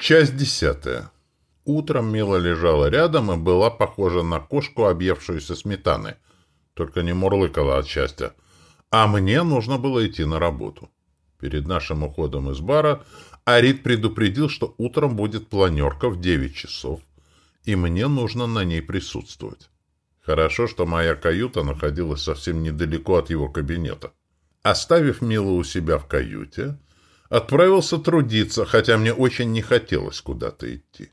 Часть десятая. Утром Мила лежала рядом и была похожа на кошку, объевшуюся сметаны. Только не мурлыкала от счастья. А мне нужно было идти на работу. Перед нашим уходом из бара Арит предупредил, что утром будет планерка в 9 часов, и мне нужно на ней присутствовать. Хорошо, что моя каюта находилась совсем недалеко от его кабинета. Оставив Милу у себя в каюте, Отправился трудиться, хотя мне очень не хотелось куда-то идти.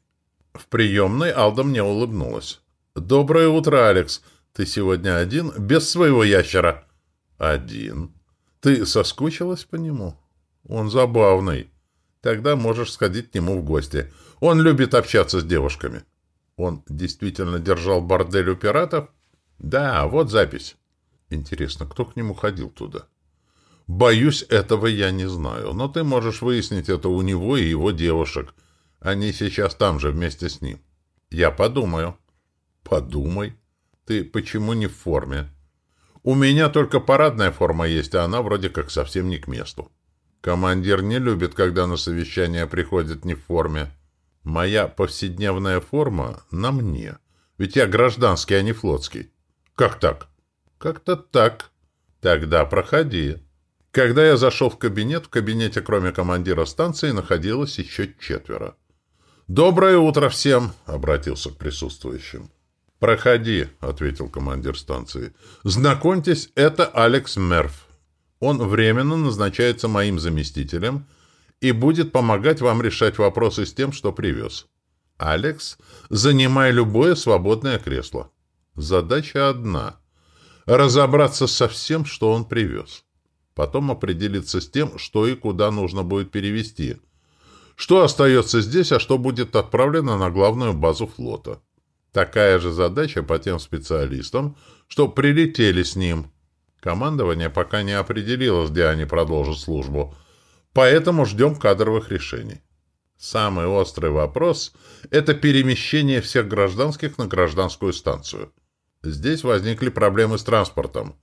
В приемной Алда мне улыбнулась. «Доброе утро, Алекс. Ты сегодня один, без своего ящера?» «Один. Ты соскучилась по нему?» «Он забавный. Тогда можешь сходить к нему в гости. Он любит общаться с девушками». «Он действительно держал бордель у пиратов?» «Да, вот запись». «Интересно, кто к нему ходил туда?» Боюсь, этого я не знаю, но ты можешь выяснить это у него и его девушек. Они сейчас там же вместе с ним. Я подумаю. Подумай. Ты почему не в форме? У меня только парадная форма есть, а она вроде как совсем не к месту. Командир не любит, когда на совещание приходит не в форме. Моя повседневная форма на мне. Ведь я гражданский, а не флотский. Как так? Как-то так. Тогда проходи. Когда я зашел в кабинет, в кабинете кроме командира станции находилось еще четверо. «Доброе утро всем!» — обратился к присутствующим. «Проходи», — ответил командир станции. «Знакомьтесь, это Алекс Мерф. Он временно назначается моим заместителем и будет помогать вам решать вопросы с тем, что привез. Алекс, занимай любое свободное кресло. Задача одна — разобраться со всем, что он привез. Потом определиться с тем, что и куда нужно будет перевести. Что остается здесь, а что будет отправлено на главную базу флота. Такая же задача по тем специалистам, что прилетели с ним. Командование пока не определилось, где они продолжат службу, поэтому ждем кадровых решений. Самый острый вопрос – это перемещение всех гражданских на гражданскую станцию. Здесь возникли проблемы с транспортом.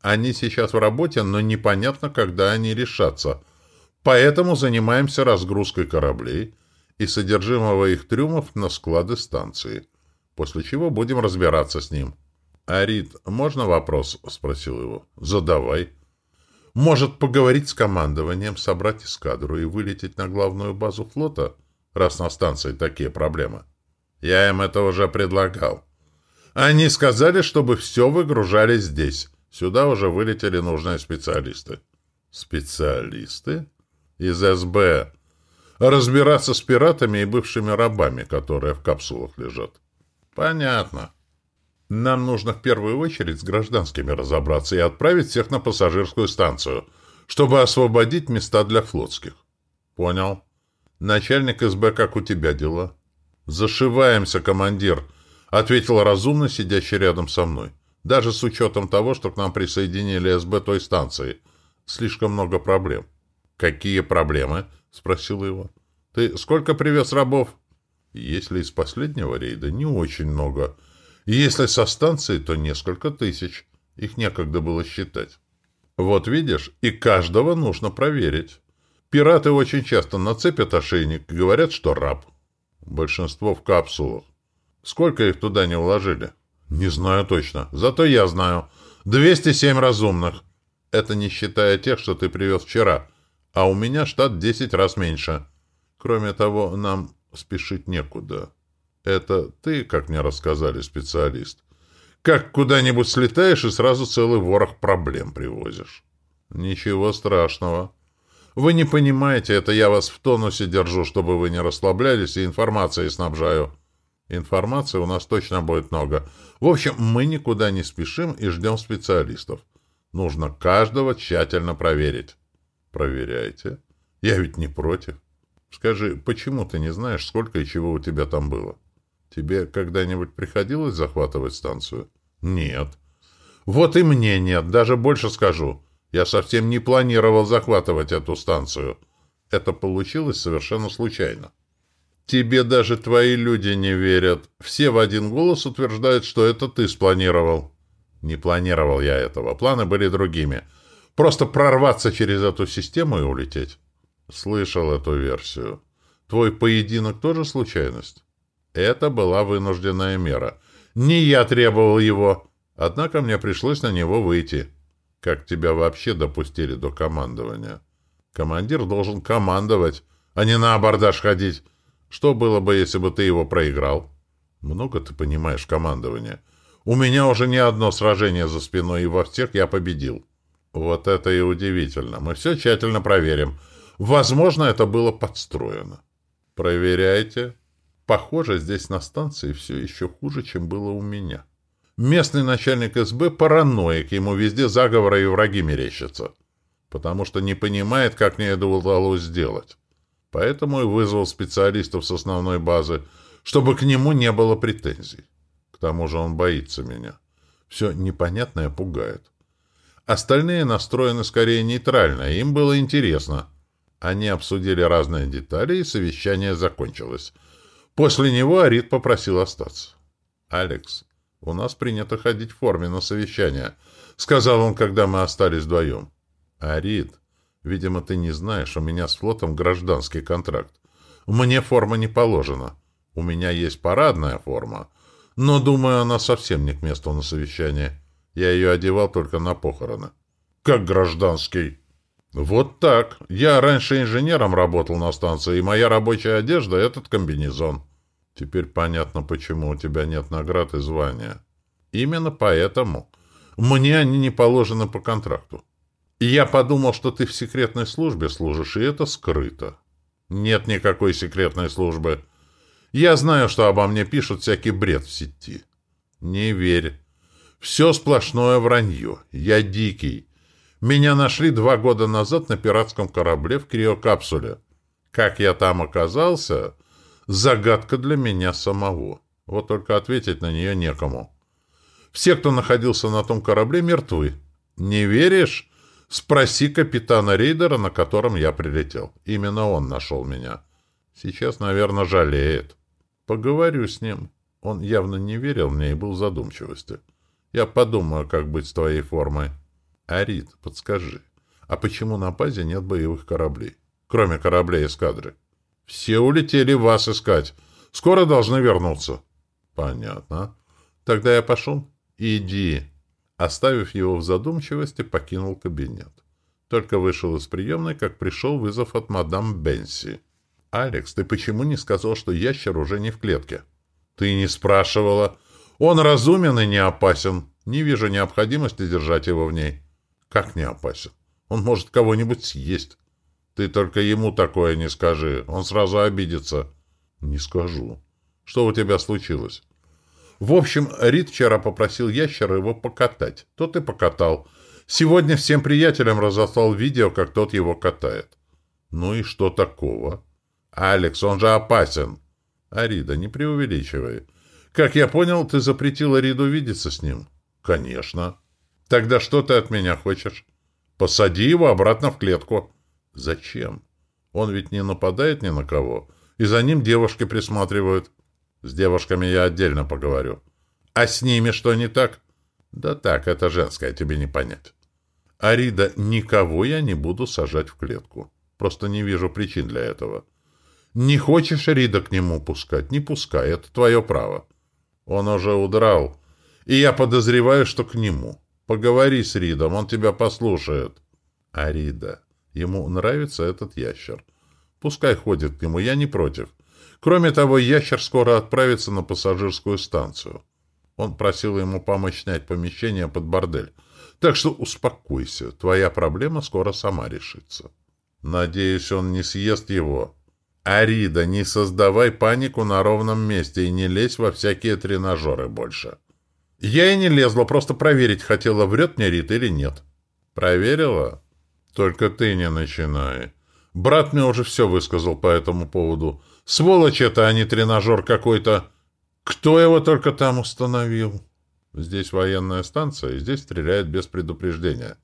Они сейчас в работе, но непонятно, когда они решатся. Поэтому занимаемся разгрузкой кораблей и содержимого их трюмов на склады станции, после чего будем разбираться с ним. «Арит, можно вопрос?» — спросил его. «Задавай». «Может, поговорить с командованием, собрать эскадру и вылететь на главную базу флота, раз на станции такие проблемы?» «Я им это уже предлагал. Они сказали, чтобы все выгружали здесь». Сюда уже вылетели нужные специалисты. Специалисты? Из СБ. Разбираться с пиратами и бывшими рабами, которые в капсулах лежат. Понятно. Нам нужно в первую очередь с гражданскими разобраться и отправить всех на пассажирскую станцию, чтобы освободить места для флотских. Понял. Начальник СБ, как у тебя дела? Зашиваемся, командир, ответил разумно сидящий рядом со мной. Даже с учетом того, что к нам присоединили СБ той станции. Слишком много проблем. «Какие проблемы?» — спросил его. «Ты сколько привез рабов?» «Если из последнего рейда, не очень много. Если со станции, то несколько тысяч. Их некогда было считать. Вот видишь, и каждого нужно проверить. Пираты очень часто нацепят ошейник и говорят, что раб. Большинство в капсулах. Сколько их туда не уложили?» Не знаю точно. Зато я знаю. 207 разумных. Это не считая тех, что ты привез вчера. А у меня штат 10 раз меньше. Кроме того, нам спешить некуда. Это ты, как мне рассказали, специалист. Как куда-нибудь слетаешь и сразу целый ворох проблем привозишь. Ничего страшного. Вы не понимаете, это я вас в тонусе держу, чтобы вы не расслаблялись и информацией снабжаю. Информации у нас точно будет много. В общем, мы никуда не спешим и ждем специалистов. Нужно каждого тщательно проверить. Проверяйте. Я ведь не против. Скажи, почему ты не знаешь, сколько и чего у тебя там было? Тебе когда-нибудь приходилось захватывать станцию? Нет. Вот и мне нет, даже больше скажу. Я совсем не планировал захватывать эту станцию. Это получилось совершенно случайно. Тебе даже твои люди не верят. Все в один голос утверждают, что это ты спланировал. Не планировал я этого. Планы были другими. Просто прорваться через эту систему и улететь. Слышал эту версию. Твой поединок тоже случайность? Это была вынужденная мера. Не я требовал его, однако мне пришлось на него выйти. Как тебя вообще допустили до командования? Командир должен командовать, а не на абордаж ходить. Что было бы, если бы ты его проиграл? Много ты понимаешь командование. У меня уже не одно сражение за спиной, и во всех я победил. Вот это и удивительно. Мы все тщательно проверим. Возможно, это было подстроено. Проверяйте. Похоже, здесь на станции все еще хуже, чем было у меня. Местный начальник СБ параноик, ему везде заговоры и враги мерещатся. Потому что не понимает, как мне это удалось сделать. Поэтому и вызвал специалистов с основной базы, чтобы к нему не было претензий. К тому же он боится меня. Все непонятное пугает. Остальные настроены скорее нейтрально, им было интересно. Они обсудили разные детали, и совещание закончилось. После него Арит попросил остаться. «Алекс, у нас принято ходить в форме на совещание», — сказал он, когда мы остались вдвоем. «Арит, видимо, ты не знаешь, у меня с флотом гражданский контракт. Мне форма не положена. У меня есть парадная форма, но, думаю, она совсем не к месту на совещании. Я ее одевал только на похороны». «Как гражданский?» «Вот так. Я раньше инженером работал на станции, и моя рабочая одежда — этот комбинезон. Теперь понятно, почему у тебя нет наград и звания. Именно поэтому. Мне они не положены по контракту. Я подумал, что ты в секретной службе служишь, и это скрыто. Нет никакой секретной службы. Я знаю, что обо мне пишут всякий бред в сети. Не верь. Все сплошное вранье. Я дикий. Меня нашли два года назад на пиратском корабле в криокапсуле. Как я там оказался, загадка для меня самого. Вот только ответить на нее некому. Все, кто находился на том корабле, мертвы. Не веришь? Спроси капитана рейдера, на котором я прилетел. Именно он нашел меня. Сейчас, наверное, жалеет. Поговорю с ним. Он явно не верил мне и был в задумчивости. Я подумаю, как быть с твоей формой. Арит, подскажи, а почему на базе нет боевых кораблей? Кроме кораблей эскадры. Все улетели вас искать. Скоро должны вернуться. Понятно. Тогда я пошел? Иди. Оставив его в задумчивости, покинул кабинет. Только вышел из приемной, как пришел вызов от мадам Бенси. «Алекс, ты почему не сказал, что ящер уже не в клетке?» «Ты не спрашивала. Он разумен и не опасен. Не вижу необходимости держать его в ней». Как не опасен? Он может кого-нибудь съесть. Ты только ему такое не скажи, он сразу обидится. Не скажу. Что у тебя случилось? В общем, Рид вчера попросил ящера его покатать. Тот и покатал. Сегодня всем приятелям разослал видео, как тот его катает. Ну и что такого? Алекс, он же опасен. Арида, не преувеличивай. Как я понял, ты запретила Риду видеться с ним? Конечно. Тогда что ты от меня хочешь? Посади его обратно в клетку. Зачем? Он ведь не нападает ни на кого. И за ним девушки присматривают. С девушками я отдельно поговорю. А с ними что не так? Да так, это женское, тебе не понять. Арида, никого я не буду сажать в клетку. Просто не вижу причин для этого. Не хочешь Рида к нему пускать? Не пускай, это твое право. Он уже удрал, и я подозреваю, что к нему. Поговори с Ридом, он тебя послушает. А Рида, ему нравится этот ящер. Пускай ходит к нему, я не против. Кроме того, ящер скоро отправится на пассажирскую станцию. Он просил ему помочь снять помещение под бордель. Так что успокойся, твоя проблема скоро сама решится. Надеюсь, он не съест его. Арида, не создавай панику на ровном месте и не лезь во всякие тренажеры больше. Я и не лезла, просто проверить хотела, врет мне Рит или нет. Проверила? Только ты не начинай. Брат мне уже все высказал по этому поводу. Сволочь это, а не тренажер какой-то. Кто его только там установил? Здесь военная станция, и здесь стреляют без предупреждения.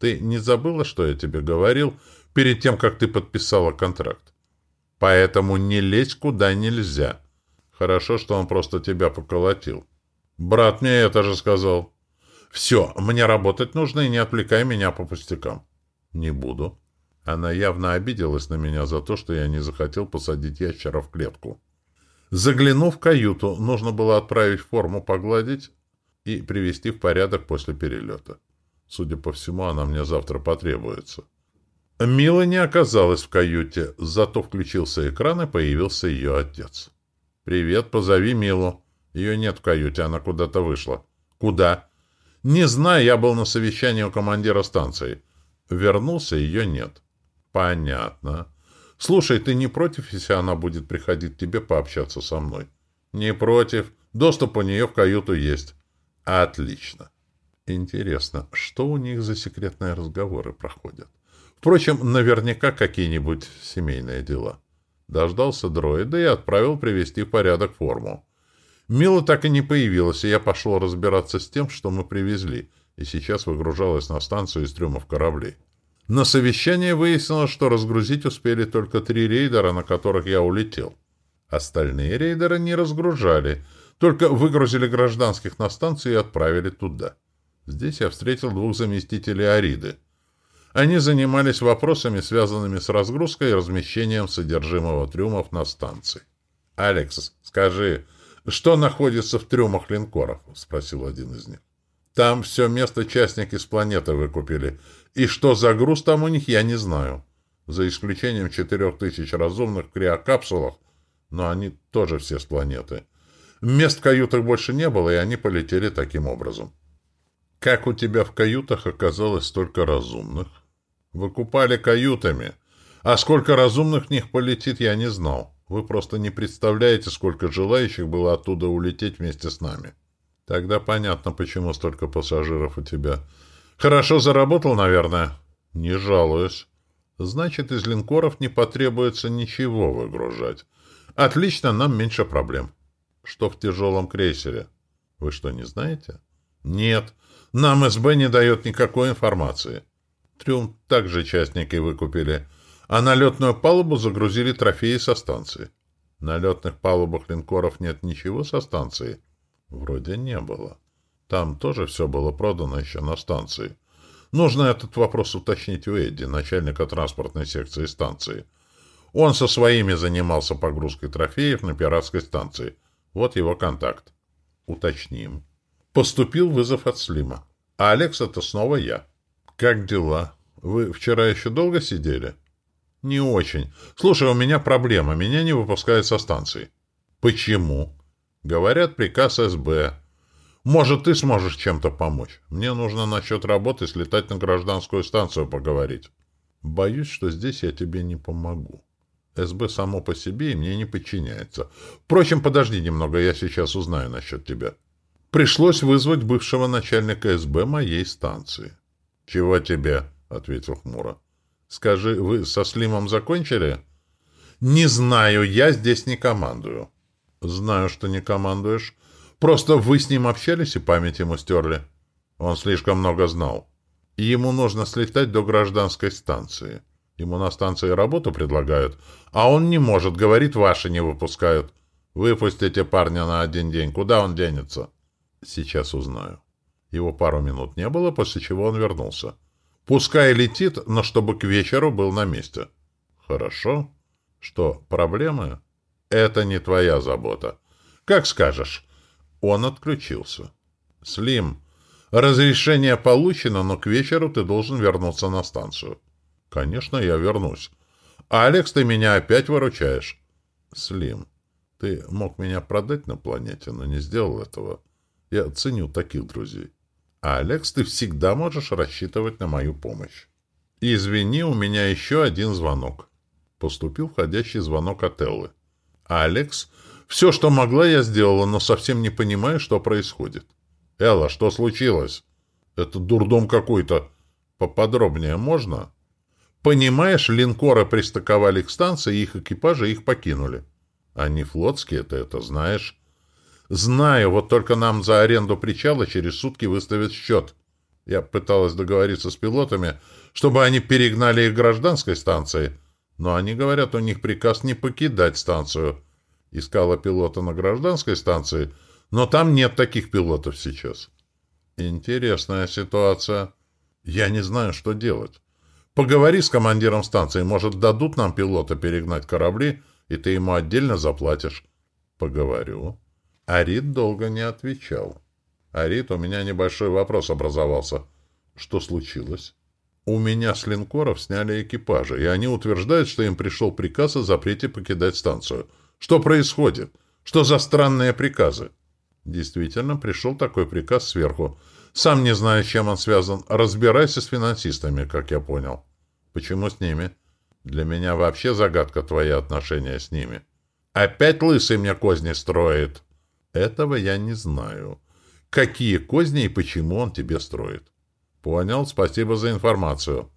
Ты не забыла, что я тебе говорил перед тем, как ты подписала контракт? Поэтому не лезь куда нельзя. Хорошо, что он просто тебя поколотил. Брат мне это же сказал. Все, мне работать нужно, и не отвлекай меня по пустякам. Не буду. Она явно обиделась на меня за то, что я не захотел посадить ящера в клетку. Заглянув в каюту, нужно было отправить форму погладить и привести в порядок после перелета. Судя по всему, она мне завтра потребуется. Мила не оказалась в каюте, зато включился экран и появился ее отец. «Привет, позови Милу. Ее нет в каюте, она куда-то вышла». «Куда?» «Не знаю, я был на совещании у командира станции. Вернулся, ее нет». «Понятно. Слушай, ты не против, если она будет приходить к тебе пообщаться со мной?» «Не против. Доступ у нее в каюту есть». «Отлично. Интересно, что у них за секретные разговоры проходят?» Впрочем, наверняка какие-нибудь семейные дела. Дождался дроида и отправил привести в порядок форму. Мила так и не появилась, и я пошел разбираться с тем, что мы привезли, и сейчас выгружалась на станцию из трюмов кораблей. На совещании выяснилось, что разгрузить успели только три рейдера, на которых я улетел. Остальные рейдеры не разгружали, только выгрузили гражданских на станцию и отправили туда. Здесь я встретил двух заместителей Ариды — они занимались вопросами, связанными с разгрузкой и размещением содержимого трюмов на станции. «Алекс, скажи, что находится в трюмах линкоров?» — спросил один из них. «Там все место частники с планеты выкупили. И что за груз там у них, я не знаю. За исключением четырех тысяч разумных в криокапсулах, но они тоже все с планеты. Мест в каютах больше не было, и они полетели таким образом». «Как у тебя в каютах оказалось столько разумных?» Выкупали каютами. А сколько разумных в них полетит, я не знал. Вы просто не представляете, сколько желающих было оттуда улететь вместе с нами. Тогда понятно, почему столько пассажиров у тебя. Хорошо заработал, наверное? Не жалуюсь. Значит, из линкоров не потребуется ничего выгружать. Отлично, нам меньше проблем. Что в тяжелом крейсере? Вы что, не знаете? Нет, нам СБ не дает никакой информации. Трюм также частники выкупили, а на летную палубу загрузили трофеи со станции. На летных палубах линкоров нет ничего со станции? Вроде не было. Там тоже все было продано еще на станции. Нужно этот вопрос уточнить у Эдди, начальника транспортной секции станции. Он со своими занимался погрузкой трофеев на пиратской станции. Вот его контакт. Уточним. Поступил вызов от Слима. А Алекс — это снова я. «Как дела? Вы вчера еще долго сидели?» «Не очень. Слушай, у меня проблема. Меня не выпускают со станции». «Почему?» «Говорят, приказ СБ. Может, ты сможешь чем-то помочь? Мне нужно насчет работы слетать на гражданскую станцию поговорить». «Боюсь, что здесь я тебе не помогу. СБ само по себе и мне не подчиняется. Впрочем, подожди немного, я сейчас узнаю насчет тебя». Пришлось вызвать бывшего начальника СБ моей станции. «Чего тебе?» — ответил хмуро. «Скажи, вы со Слимом закончили?» «Не знаю, я здесь не командую». «Знаю, что не командуешь. Просто вы с ним общались и память ему стерли. Он слишком много знал. Ему нужно слетать до гражданской станции. Ему на станции работу предлагают, а он не может, говорит, ваши не выпускают. Выпустите парня на один день. Куда он денется?» «Сейчас узнаю». Его пару минут не было, после чего он вернулся. Пускай летит, но чтобы к вечеру был на месте. Хорошо. Что, проблемы? Это не твоя забота. Как скажешь. Он отключился. Слим, разрешение получено, но к вечеру ты должен вернуться на станцию. Конечно, я вернусь. Алекс, ты меня опять выручаешь. Слим, ты мог меня продать на планете, но не сделал этого. Я ценю таких друзей. «Алекс, ты всегда можешь рассчитывать на мою помощь». «Извини, у меня еще один звонок». Поступил входящий звонок от Эллы. «Алекс, все, что могла, я сделала, но совсем не понимаю, что происходит». «Элла, что случилось?» «Это дурдом какой-то. Поподробнее можно?» «Понимаешь, линкоры пристыковали к станции, их экипажи их покинули». «Они флотские, ты это знаешь?» Знаю, вот только нам за аренду причала через сутки выставят счет. Я пыталась договориться с пилотами, чтобы они перегнали их гражданской станции, но они говорят, у них приказ не покидать станцию. Искала пилота на гражданской станции, но там нет таких пилотов сейчас. Интересная ситуация. Я не знаю, что делать. Поговори с командиром станции, может, дадут нам пилота перегнать корабли, и ты ему отдельно заплатишь. Поговорю. Арит долго не отвечал. Арит, у меня небольшой вопрос образовался. Что случилось? У меня с линкоров сняли экипажи, и они утверждают, что им пришел приказ о запрете покидать станцию. Что происходит? Что за странные приказы? Действительно, пришел такой приказ сверху. Сам не знаю, с чем он связан. Разбирайся с финансистами, как я понял. Почему с ними? Для меня вообще загадка твои отношения с ними. Опять лысый мне козни строит. Этого я не знаю. Какие козни и почему он тебе строит? Понял, спасибо за информацию.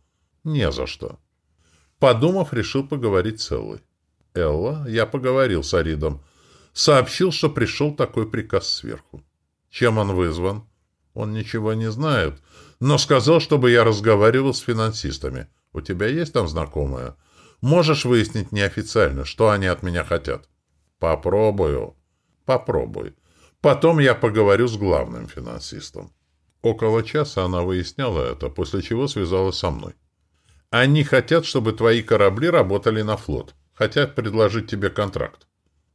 Не за что. Подумав, решил поговорить Эллой. Элла, я поговорил с Аридом сообщил, что пришел такой приказ сверху. Чем он вызван? Он ничего не знает, но сказал, чтобы я разговаривал с финансистами. У тебя есть там знакомая? Можешь выяснить неофициально, что они от меня хотят? Попробую. Попробуй. Потом я поговорю с главным финансистом. Около часа она выясняла это, после чего связалась со мной. Они хотят, чтобы твои корабли работали на флот. Хотят предложить тебе контракт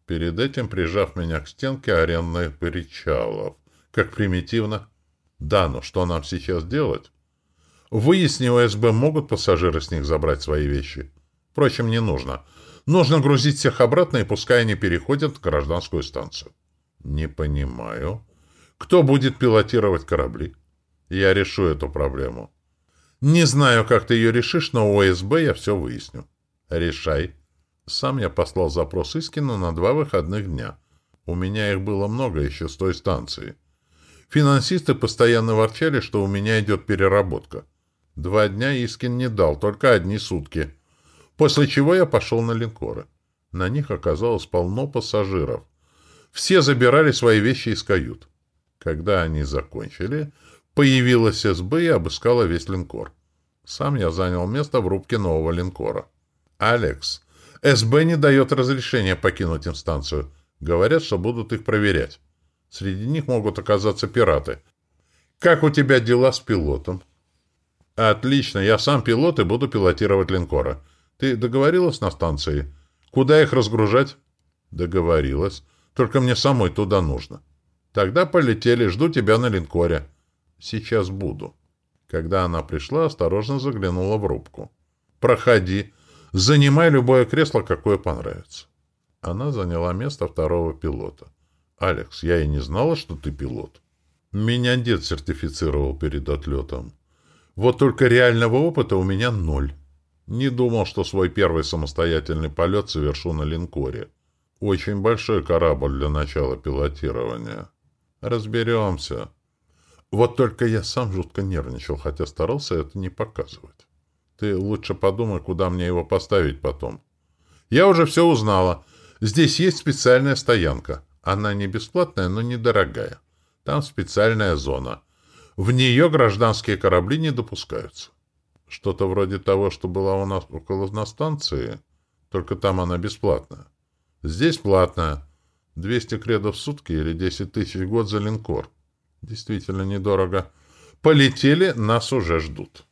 перед этим прижав меня к стенке арендных причалов. Как примитивно. Да, но что нам сейчас делать? Выясни, ОСБ могут пассажиры с них забрать свои вещи. Впрочем, не нужно. Нужно грузить всех обратно, и пускай они переходят в гражданскую станцию. Не понимаю. Кто будет пилотировать корабли? Я решу эту проблему. Не знаю, как ты ее решишь, но у ОСБ я все выясню. Решай. Сам я послал запрос Искину на два выходных дня. У меня их было много еще с той станции. Финансисты постоянно ворчали, что у меня идет переработка. Два дня Искин не дал, только одни сутки. После чего я пошел на линкоры. На них оказалось полно пассажиров. Все забирали свои вещи из кают. Когда они закончили, появилась СБ и обыскала весь линкор. Сам я занял место в рубке нового линкора. «Алекс, СБ не дает разрешения покинуть инстанцию. Говорят, что будут их проверять. Среди них могут оказаться пираты. Как у тебя дела с пилотом? Отлично, я сам пилот и буду пилотировать линкора. Ты договорилась на станции? Куда их разгружать? Договорилась. Только мне самой туда нужно. Тогда полетели, жду тебя на линкоре. Сейчас буду. Когда она пришла, осторожно заглянула в рубку. Проходи. Занимай любое кресло, какое понравится. Она заняла место второго пилота. «Алекс, я и не знала, что ты пилот. Меня дед сертифицировал перед отлетом. Вот только реального опыта у меня ноль. Не думал, что свой первый самостоятельный полет совершу на линкоре. Очень большой корабль для начала пилотирования. Разберемся. Вот только я сам жутко нервничал, хотя старался это не показывать. Ты лучше подумай, куда мне его поставить потом. Я уже все узнала. Здесь есть специальная стоянка. Она не бесплатная, но недорогая. Там специальная зона. В нее гражданские корабли не допускаются. Что-то вроде того, что была у нас около на станции, только там она бесплатная. Здесь платная. 200 кредов в сутки или 10 тысяч в год за линкор. Действительно недорого. Полетели, нас уже ждут.